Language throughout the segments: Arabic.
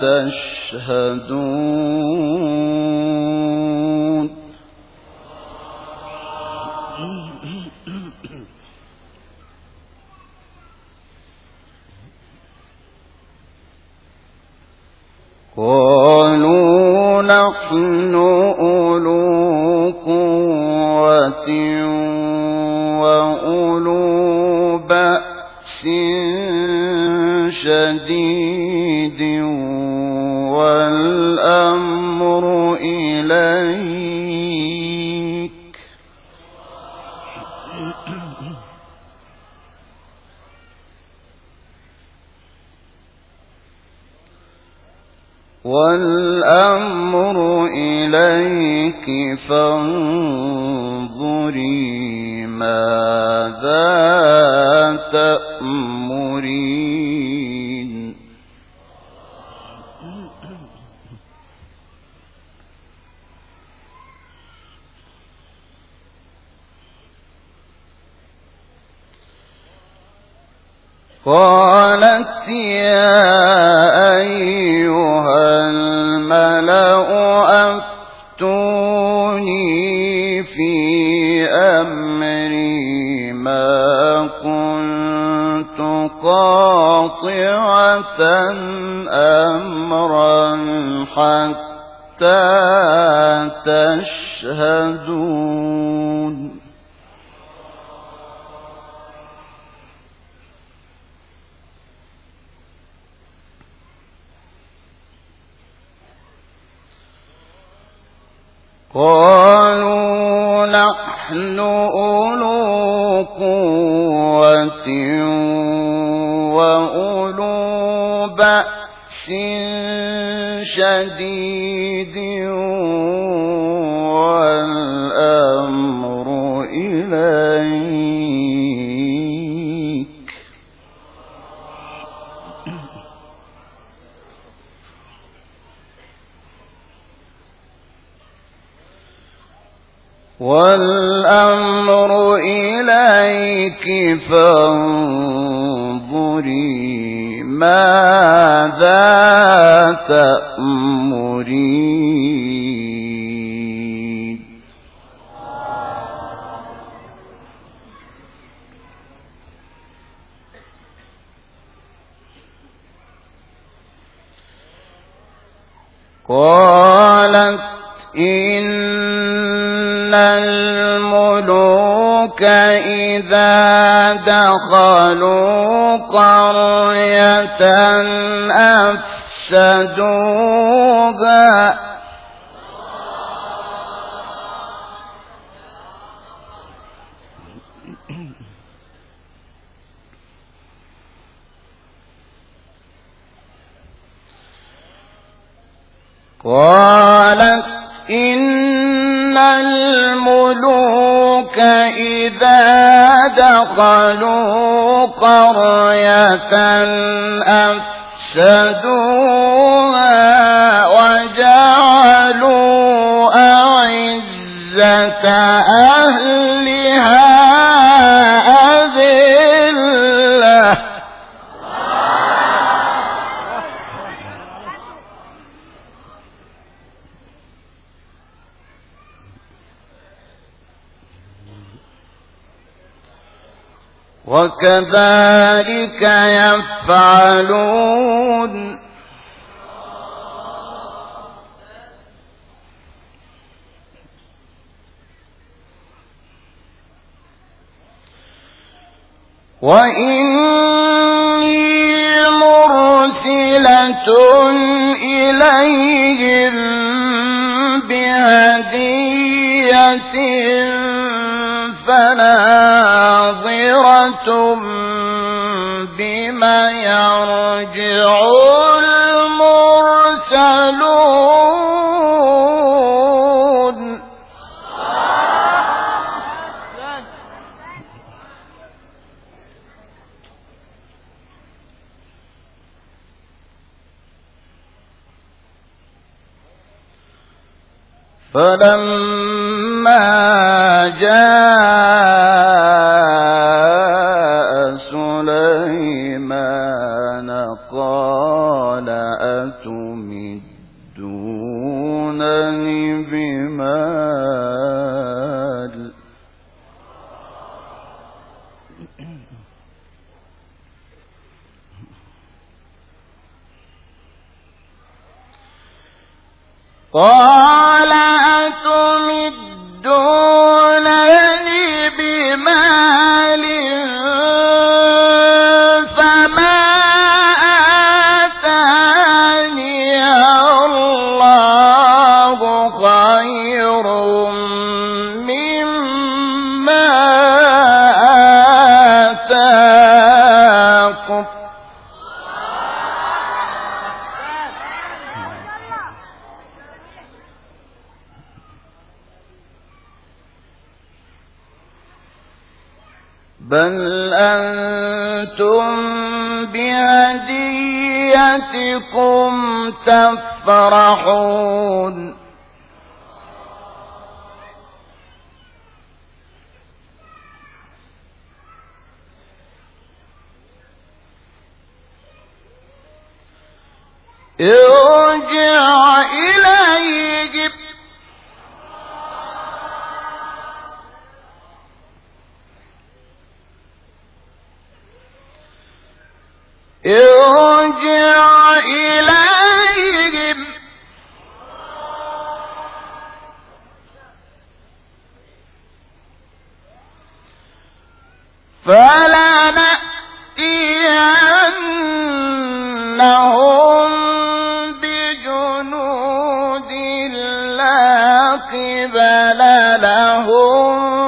تشهدون. قالوا نحن أولو قوة وأولو بأس. شديد والأمر إليك. والأمر إليك فانظري ماذا تأمرين تشهدون. قالوا نحن أولو قوة وأولو بأس شديد. والأمر إليك فانظري ماذا تأمرين. الملوك إذا دخلوا قرية أفسدوها. قالت إن الملوك إذا دخلوا قرية أفسدوها وجعلوا أعزة أهلها وكذلك يفعلون. وإني مرسلة إليهم بهدية كفرتم بما يرجع المرسلون فلما جاء تفرحون ارجع قبل لهم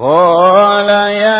قال يا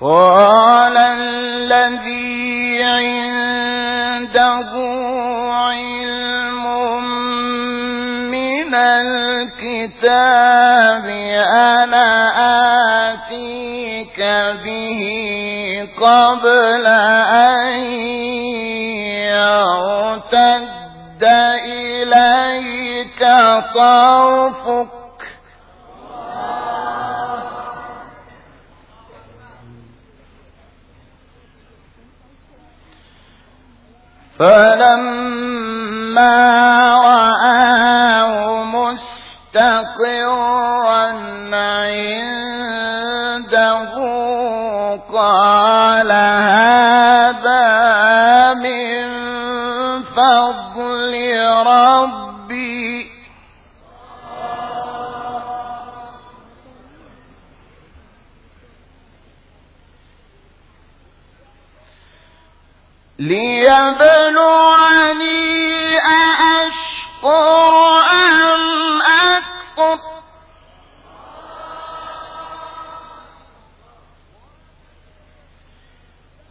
قال الذي عنده علم من الكتاب أنا آتيك به قبل فلما رآه مستقرا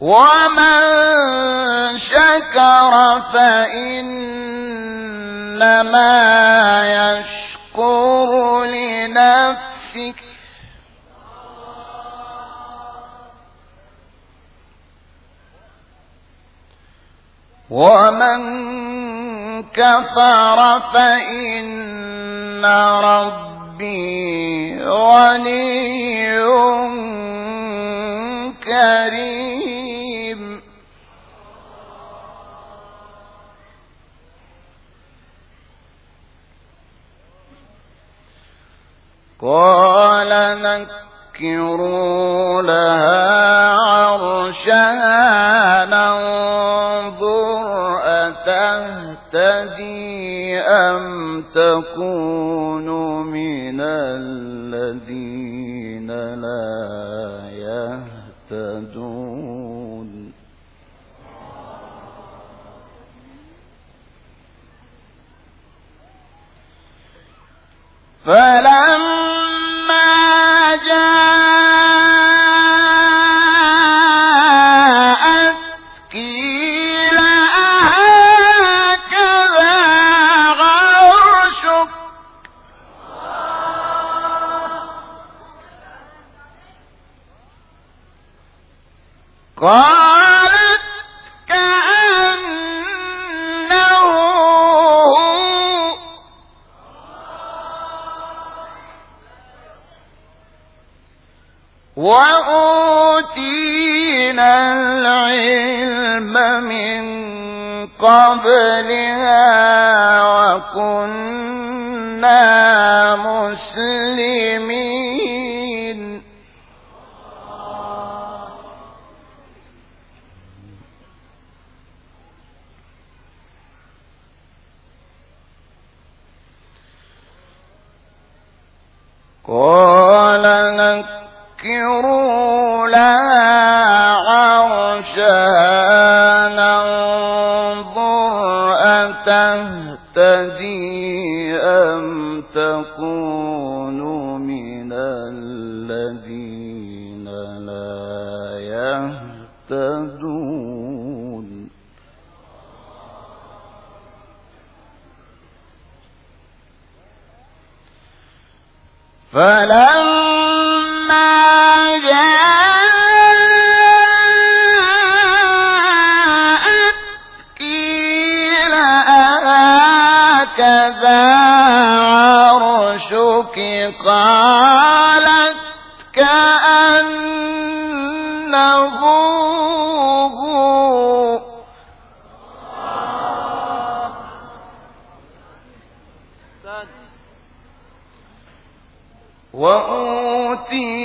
ومن شكر فإنما يشكر لنفسه ومن كفر فإن ربي غني كريم قال نكروا لها عرشها ننظر أتهتدي أم تكون من الذين لا يهتدون. فلما وكنا مسلمين. تكون من الذين لا يهتدون فلما قالت كأنه هو وأوتينا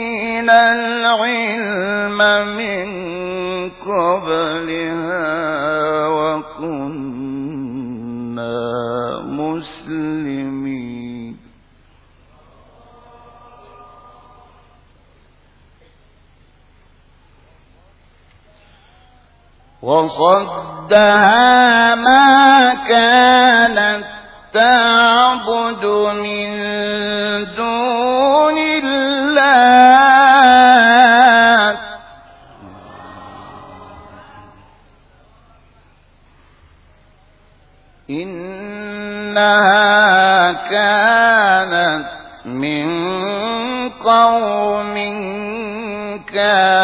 العلم من قبلها. وصدها ما كانت تعبد من دون الله. إنها كانت من قوم كافرين.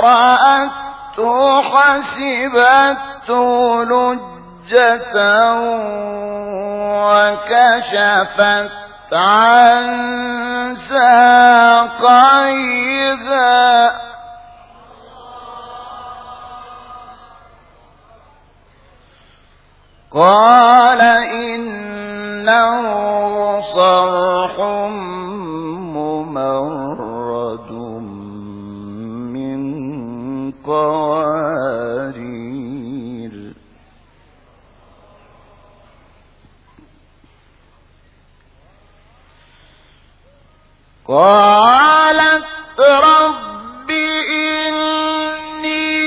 رأته حسبته لجة وكشفت عن ساقيها. قال إنه صرح قوارير قالت رب إني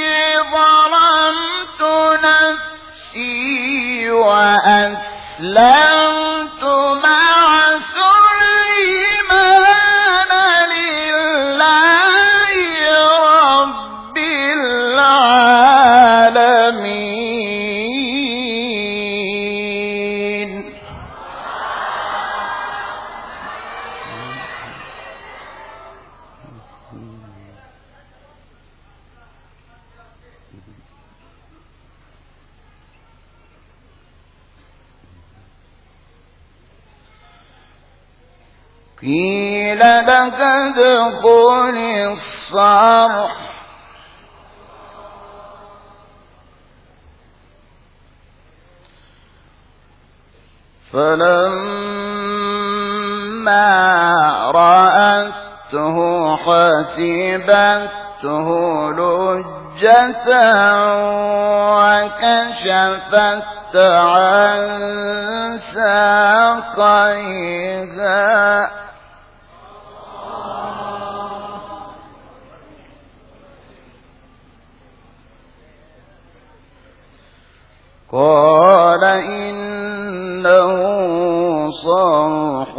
قيل لك ادخل الصرح. فلما رأته حسبته لجة وكشفت عن ساقيها. قال إنه صرح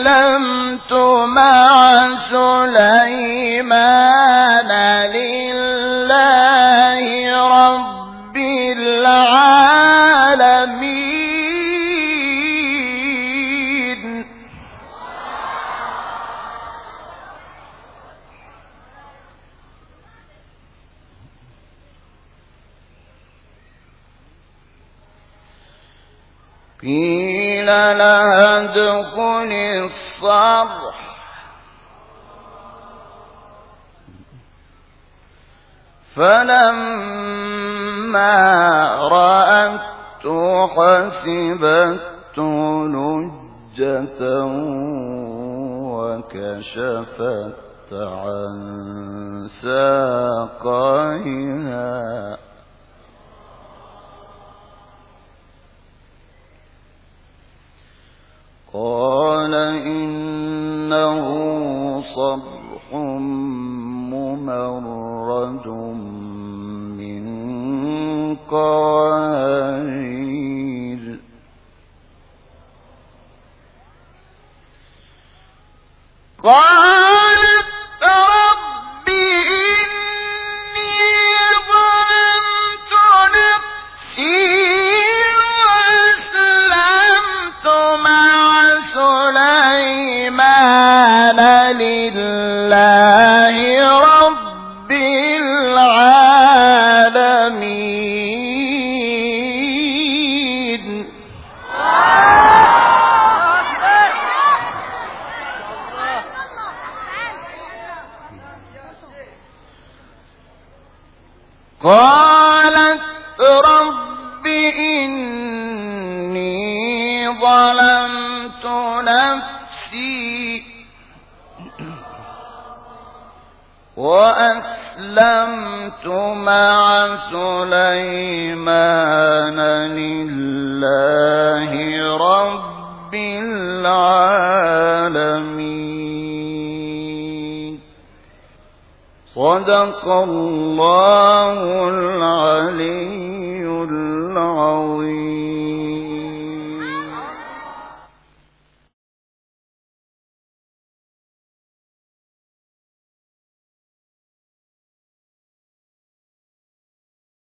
وأسلمت مع سليمان. الصرح. فلما رأته حسبته لجة وكشفت عن ساقيها. قال إنه صرح ممرد من قوارير. قالت نفسي وأسلمت مع سليمان لله رب العالمين. صدق الله العليم